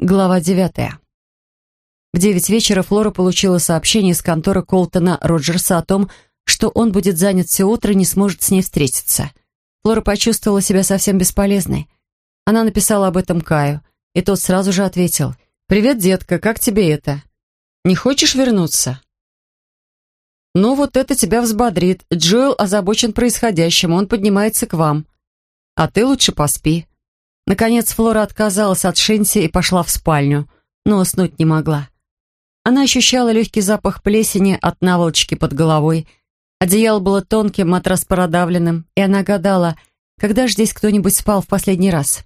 Глава девятая. В девять вечера Флора получила сообщение из конторы Колтона Роджерса о том, что он будет занят все утро и не сможет с ней встретиться. Флора почувствовала себя совсем бесполезной. Она написала об этом Каю, и тот сразу же ответил. «Привет, детка, как тебе это? Не хочешь вернуться?» «Ну, вот это тебя взбодрит. Джоэл озабочен происходящим, он поднимается к вам. А ты лучше поспи». Наконец Флора отказалась от Шинси и пошла в спальню, но уснуть не могла. Она ощущала легкий запах плесени от наволочки под головой. Одеяло было тонким, матрас продавленным, и она гадала, когда же здесь кто-нибудь спал в последний раз.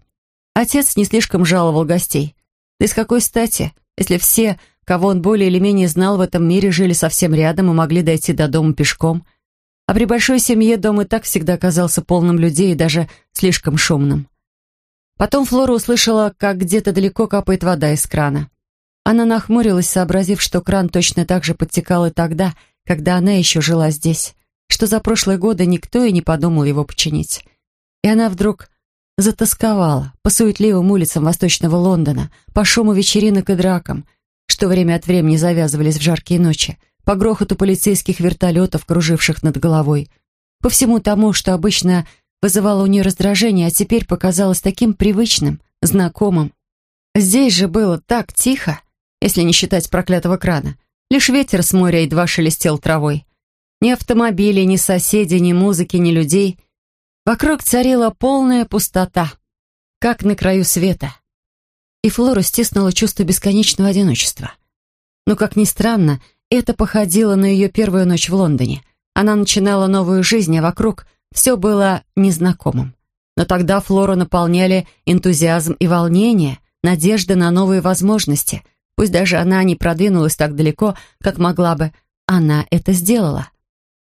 Отец не слишком жаловал гостей. Да с какой стати, если все, кого он более или менее знал в этом мире, жили совсем рядом и могли дойти до дома пешком. А при большой семье дом и так всегда казался полным людей и даже слишком шумным. Потом Флора услышала, как где-то далеко капает вода из крана. Она нахмурилась, сообразив, что кран точно так же подтекал и тогда, когда она еще жила здесь, что за прошлые годы никто и не подумал его починить. И она вдруг затасковала по суетливым улицам восточного Лондона, по шуму вечеринок и дракам, что время от времени завязывались в жаркие ночи, по грохоту полицейских вертолетов, круживших над головой, по всему тому, что обычно вызывало у нее раздражение, а теперь показалось таким привычным, знакомым. Здесь же было так тихо, если не считать проклятого крана. Лишь ветер с моря едва шелестел травой. Ни автомобилей, ни соседей, ни музыки, ни людей. Вокруг царила полная пустота, как на краю света. И Флору стиснуло чувство бесконечного одиночества. Но, как ни странно, это походило на ее первую ночь в Лондоне. Она начинала новую жизнь, а вокруг все было незнакомым. Но тогда Флору наполняли энтузиазм и волнение, надежда на новые возможности. Пусть даже она не продвинулась так далеко, как могла бы, она это сделала.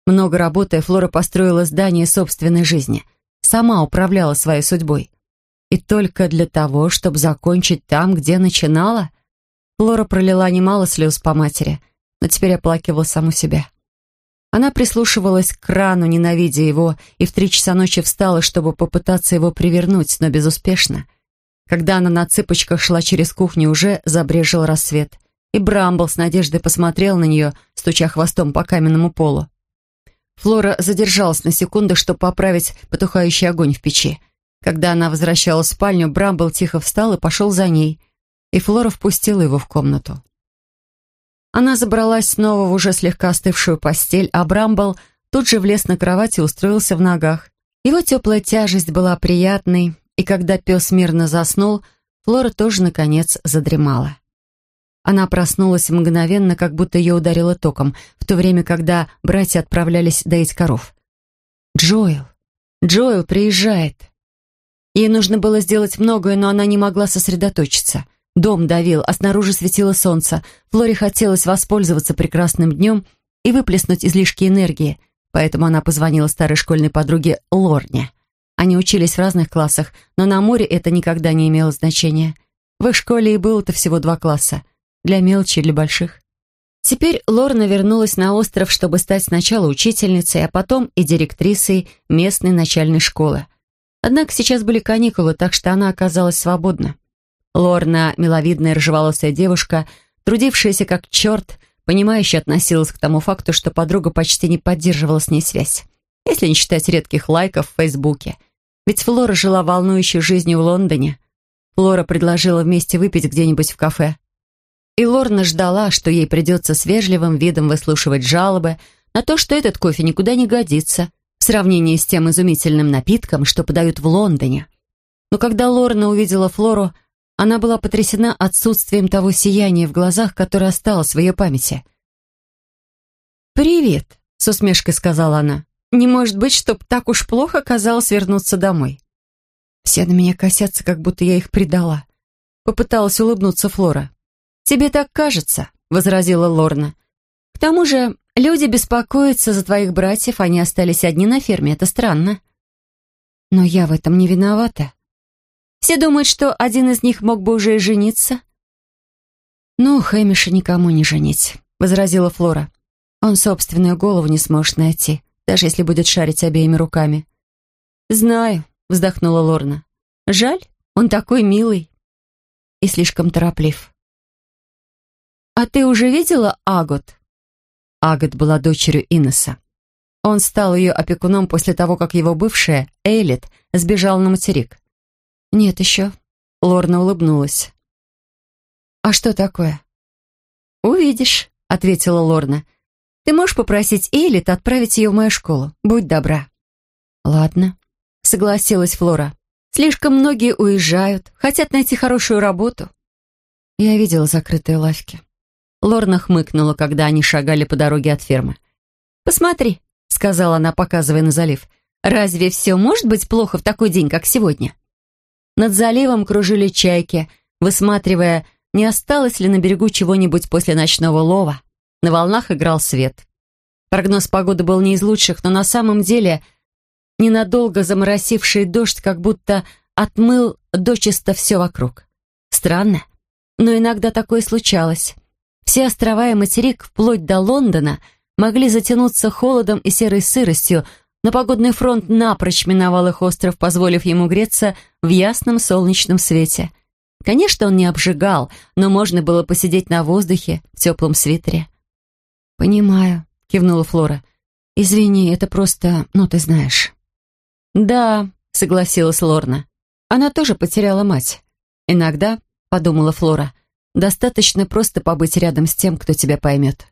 Много работая, Флора построила здание собственной жизни, сама управляла своей судьбой. И только для того, чтобы закончить там, где начинала, Флора пролила немало слез по матери, но теперь оплакивала саму себя. Она прислушивалась к крану, ненавидя его, и в три часа ночи встала, чтобы попытаться его привернуть, но безуспешно. Когда она на цыпочках шла через кухню, уже забрежил рассвет, и Брамбл с надеждой посмотрел на нее, стуча хвостом по каменному полу. Флора задержалась на секунду, чтобы поправить потухающий огонь в печи. Когда она возвращалась в спальню, Брамбл тихо встал и пошел за ней, и Флора впустила его в комнату. Она забралась снова в уже слегка остывшую постель, а Брамбл тут же влез на кровать и устроился в ногах. Его теплая тяжесть была приятной, и когда пес мирно заснул, Флора тоже, наконец, задремала. Она проснулась мгновенно, как будто ее ударило током, в то время, когда братья отправлялись доить коров. «Джоэл! Джоэл приезжает!» Ей нужно было сделать многое, но она не могла сосредоточиться — Дом давил, а снаружи светило солнце. Флоре хотелось воспользоваться прекрасным днем и выплеснуть излишки энергии, поэтому она позвонила старой школьной подруге Лорне. Они учились в разных классах, но на море это никогда не имело значения. В их школе и было-то всего два класса. Для мелочи и для больших. Теперь Лорна вернулась на остров, чтобы стать сначала учительницей, а потом и директрисой местной начальной школы. Однако сейчас были каникулы, так что она оказалась свободна. Лорна, миловидная рыжеволосая девушка, трудившаяся как черт, понимающе относилась к тому факту, что подруга почти не поддерживала с ней связь, если не считать редких лайков в Фейсбуке. Ведь Флора жила волнующей жизнью в Лондоне. Флора предложила вместе выпить где-нибудь в кафе. И Лорна ждала, что ей придется с вежливым видом выслушивать жалобы на то, что этот кофе никуда не годится в сравнении с тем изумительным напитком, что подают в Лондоне. Но когда Лорна увидела Флору, она была потрясена отсутствием того сияния в глазах, которое осталось в ее памяти. «Привет», — с усмешкой сказала она. «Не может быть, чтоб так уж плохо казалось вернуться домой». Все на меня косятся, как будто я их предала. Попыталась улыбнуться Флора. «Тебе так кажется», — возразила Лорна. «К тому же люди беспокоятся за твоих братьев, они остались одни на ферме, это странно». «Но я в этом не виновата», все думают, что один из них мог бы уже и жениться». «Ну, Хэмиша никому не женить», — возразила Флора. «Он собственную голову не сможет найти, даже если будет шарить обеими руками». «Знаю», — вздохнула Лорна. «Жаль, он такой милый». и слишком тороплив. «А ты уже видела Агот?» Агот была дочерью Иннеса. Он стал ее опекуном после того, как его бывшая, Эйлит, сбежала на материк. «Нет еще». Лорна улыбнулась. «А что такое?» «Увидишь», — ответила Лорна. «Ты можешь попросить Эйлит отправить ее в мою школу? Будь добра». «Ладно», — согласилась Флора. «Слишком многие уезжают, хотят найти хорошую работу». Я видела закрытые лавки. Лорна хмыкнула, когда они шагали по дороге от фермы. «Посмотри», — сказала она, показывая на залив. «Разве все может быть плохо в такой день, как сегодня?» Над заливом кружили чайки, высматривая, не осталось ли на берегу чего-нибудь после ночного лова. На волнах играл свет. Прогноз погоды был не из лучших, но на самом деле ненадолго заморосивший дождь как будто отмыл дочисто все вокруг. Странно, но иногда такое случалось. Все острова и материк, вплоть до Лондона, могли затянуться холодом и серой сыростью, но погодный фронт напрочь миновал их остров, позволив ему греться в ясном солнечном свете. Конечно, он не обжигал, но можно было посидеть на воздухе в теплом свитере. «Понимаю», — кивнула Флора. «Извини, это просто, ну, ты знаешь». «Да», — согласилась Лорна. «Она тоже потеряла мать. Иногда, — подумала Флора, — достаточно просто побыть рядом с тем, кто тебя поймет».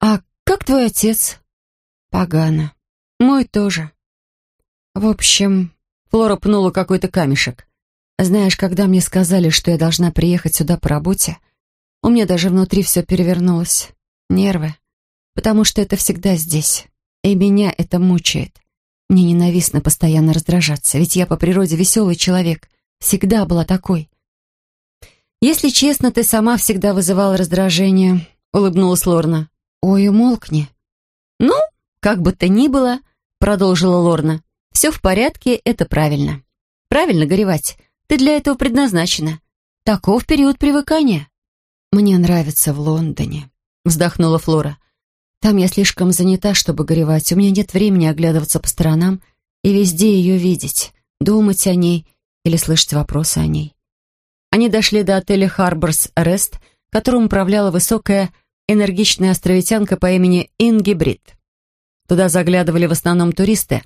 «А как твой отец?» Погано. Мой тоже. В общем, Флора пнула какой-то камешек. Знаешь, когда мне сказали, что я должна приехать сюда по работе, у меня даже внутри все перевернулось. Нервы. Потому что это всегда здесь. И меня это мучает. Мне ненавистно постоянно раздражаться, ведь я по природе веселый человек. Всегда была такой. «Если честно, ты сама всегда вызывала раздражение», — улыбнулась Лорна. «Ой, умолкни». «Ну, «Как бы то ни было», — продолжила Лорна, «все в порядке, это правильно. Правильно горевать. Ты для этого предназначена. Таков период привыкания». «Мне нравится в Лондоне», — вздохнула Флора. «Там я слишком занята, чтобы горевать. У меня нет времени оглядываться по сторонам и везде ее видеть, думать о ней или слышать вопросы о ней». Они дошли до отеля «Харборс Рест», которым управляла высокая, энергичная островитянка по имени Инги Брит. Туда заглядывали в основном туристы,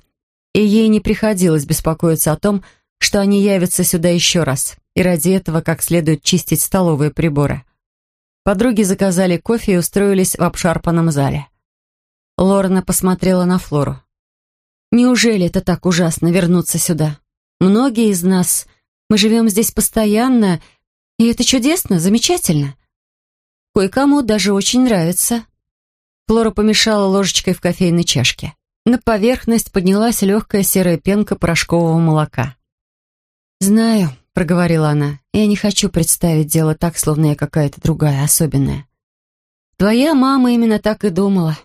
и ей не приходилось беспокоиться о том, что они явятся сюда еще раз, и ради этого как следует чистить столовые приборы. Подруги заказали кофе и устроились в обшарпанном зале. Лорна посмотрела на Флору. «Неужели это так ужасно вернуться сюда? Многие из нас, мы живем здесь постоянно, и это чудесно, замечательно. Кое-кому даже очень нравится». Флора помешала ложечкой в кофейной чашке. На поверхность поднялась легкая серая пенка порошкового молока. «Знаю», — проговорила она, — «я не хочу представить дело так, словно я какая-то другая, особенная». «Твоя мама именно так и думала.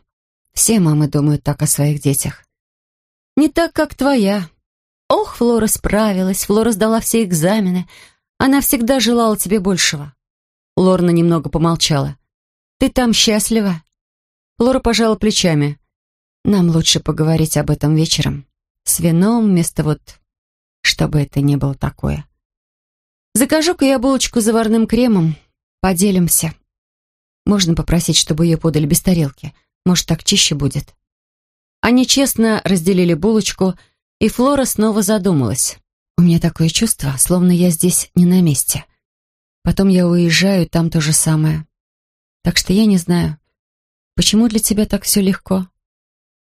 Все мамы думают так о своих детях». «Не так, как твоя. Ох, Флора справилась, Флора сдала все экзамены. Она всегда желала тебе большего». Лорна немного помолчала. «Ты там счастлива?» Лора пожала плечами. «Нам лучше поговорить об этом вечером. С вином вместо вот... Чтобы это не было такое. Закажу-ка я булочку с заварным кремом. Поделимся. Можно попросить, чтобы ее подали без тарелки. Может, так чище будет». Они честно разделили булочку, и Флора снова задумалась. «У меня такое чувство, словно я здесь не на месте. Потом я уезжаю, там то же самое. Так что я не знаю, Почему для тебя так все легко?»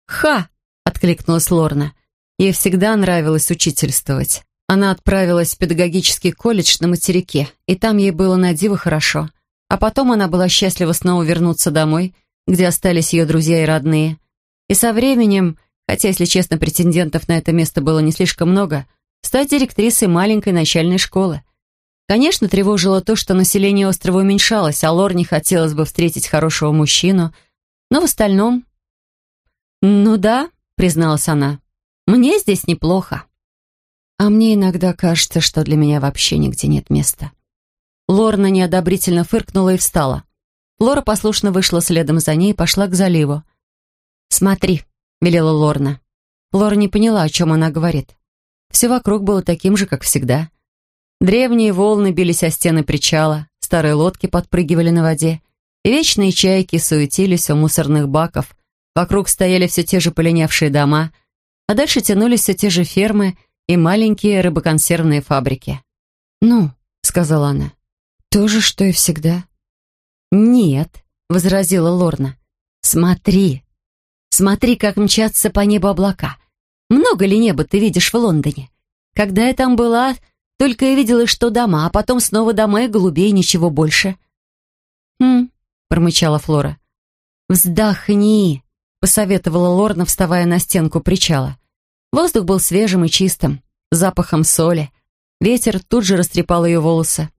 «Ха!» — откликнулась Лорна. Ей всегда нравилось учительствовать. Она отправилась в педагогический колледж на материке, и там ей было на диво хорошо. А потом она была счастлива снова вернуться домой, где остались ее друзья и родные. И со временем, хотя, если честно, претендентов на это место было не слишком много, стать директрисой маленькой начальной школы. Конечно, тревожило то, что население острова уменьшалось, а Лорне хотелось бы встретить хорошего мужчину — но в остальном... «Ну да», — призналась она, — «мне здесь неплохо». А мне иногда кажется, что для меня вообще нигде нет места. Лорна неодобрительно фыркнула и встала. Лора послушно вышла следом за ней и пошла к заливу. «Смотри», — велела Лорна. Лора не поняла, о чем она говорит. Все вокруг было таким же, как всегда. Древние волны бились о стены причала, старые лодки подпрыгивали на воде, вечные чайки суетились у мусорных баков, вокруг стояли все те же полинявшие дома, а дальше тянулись все те же фермы и маленькие рыбоконсервные фабрики. «Ну», — сказала она, — «то же, что и всегда». «Нет», — возразила Лорна, — «смотри, смотри, как мчатся по небу облака. Много ли неба ты видишь в Лондоне? Когда я там была, только и видела, что дома, а потом снова дома и голубей, ничего больше». «Хм», — промычала Флора. «Вздохни», — посоветовала Лорна, вставая на стенку причала. Воздух был свежим и чистым, запахом соли. Ветер тут же растрепал ее волосы.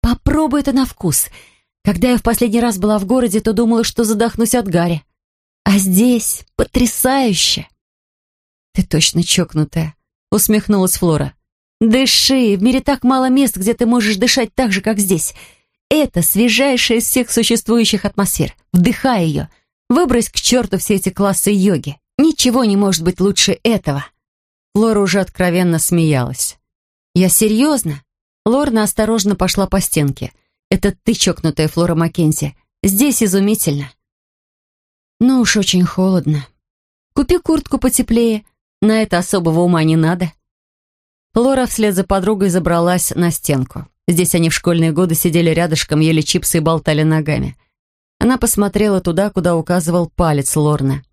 «Попробуй это на вкус. Когда я в последний раз была в городе, то думала, что задохнусь от гари. А здесь потрясающе!» «Ты точно чокнутая», — усмехнулась Флора. «Дыши! В мире так мало мест, где ты можешь дышать так же, как здесь. Это свежайшая из всех существующих атмосфер. Вдыхай ее. Выбрось к черту все эти классы йоги. Ничего не может быть лучше этого». Флора уже откровенно смеялась. «Я серьезно?» Лорна осторожно пошла по стенке. «Это ты, чокнутая Флора Маккензи. Здесь изумительно». «Ну уж очень холодно. Купи куртку потеплее. На это особого ума не надо. Лора вслед за подругой забралась на стенку. Здесь они в школьные годы сидели рядышком, ели чипсы и болтали ногами. Она посмотрела туда, куда указывал палец Лорны.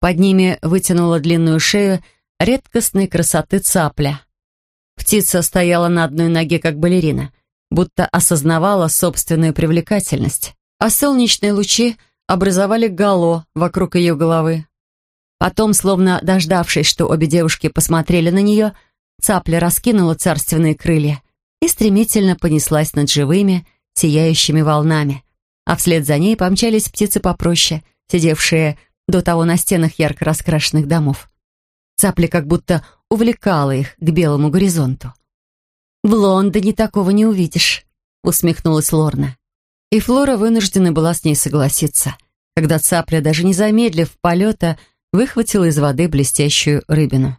Под ними вытянула длинную шею редкостной красоты цапля. Птица стояла на одной ноге, как балерина, будто осознавала собственную привлекательность, а солнечные лучи образовали гало вокруг ее головы. Потом, словно дождавшись, что обе девушки посмотрели на нее, цапля раскинула царственные крылья и стремительно понеслась над живыми, сияющими волнами, а вслед за ней помчались птицы попроще, сидевшие до того на стенах ярко раскрашенных домов. Цапля как будто увлекала их к белому горизонту. «В Лондоне такого не увидишь», — усмехнулась Лорна. И Флора вынуждена была с ней согласиться, когда цапля, даже не замедлив полета, выхватила из воды блестящую рыбину.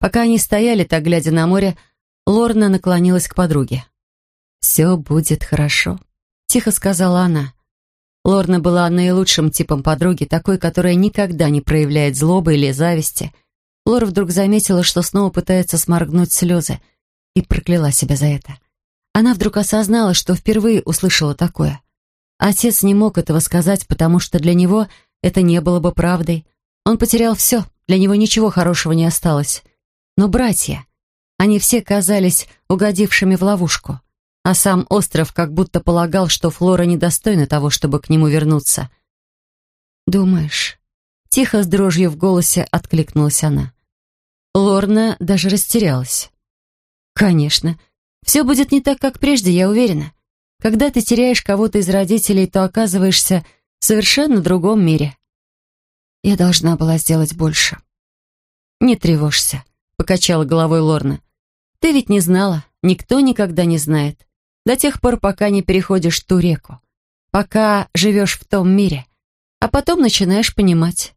Пока они стояли, так глядя на море, Лорна наклонилась к подруге. «Все будет хорошо», — тихо сказала она. Лорна была наилучшим типом подруги, такой, которая никогда не проявляет злобы или зависти. Лора вдруг заметила, что снова пытается сморгнуть слезы, и прокляла себя за это. Она вдруг осознала, что впервые услышала такое. Отец не мог этого сказать, потому что для него это не было бы правдой. Он потерял все, для него ничего хорошего не осталось. Но братья, они все казались угодившими в ловушку. А сам остров как будто полагал, что Флора недостойна того, чтобы к нему вернуться. «Думаешь?» Тихо, с дрожью в голосе, откликнулась она. Лорна даже растерялась. «Конечно. Все будет не так, как прежде, я уверена. Когда ты теряешь кого-то из родителей, то оказываешься в совершенно другом мире. Я должна была сделать больше. «Не тревожься», — покачала головой Лорна. «Ты ведь не знала, никто никогда не знает. До тех пор, пока не переходишь ту реку. Пока живешь в том мире. А потом начинаешь понимать».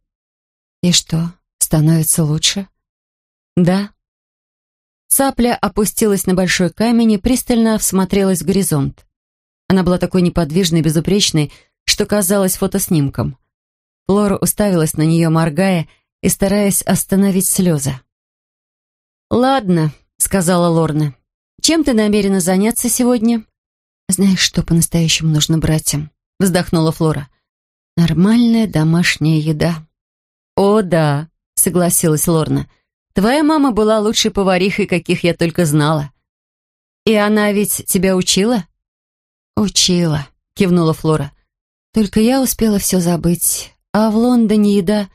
«И что, становится лучше?» «Да». Цапля опустилась на большой камень и пристально всмотрелась в горизонт. Она была такой неподвижной и безупречной, что казалась фотоснимком. Флора уставилась на нее, моргая и стараясь остановить слезы. «Ладно», — сказала Лорна. «Чем ты намерена заняться сегодня?» «Знаешь, что по-настоящему нужно братьям?» — вздохнула Флора. «Нормальная домашняя еда». «О, да», — согласилась Лорна. «Твоя мама была лучшей поварихой, каких я только знала». «И она ведь тебя учила?» «Учила», — кивнула Флора. «Только я успела все забыть. А в Лондоне еда...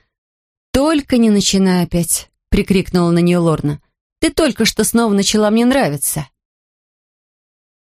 «Только не начинай опять!» — прикрикнула на нее Лорна. «Ты только что снова начала мне нравиться!»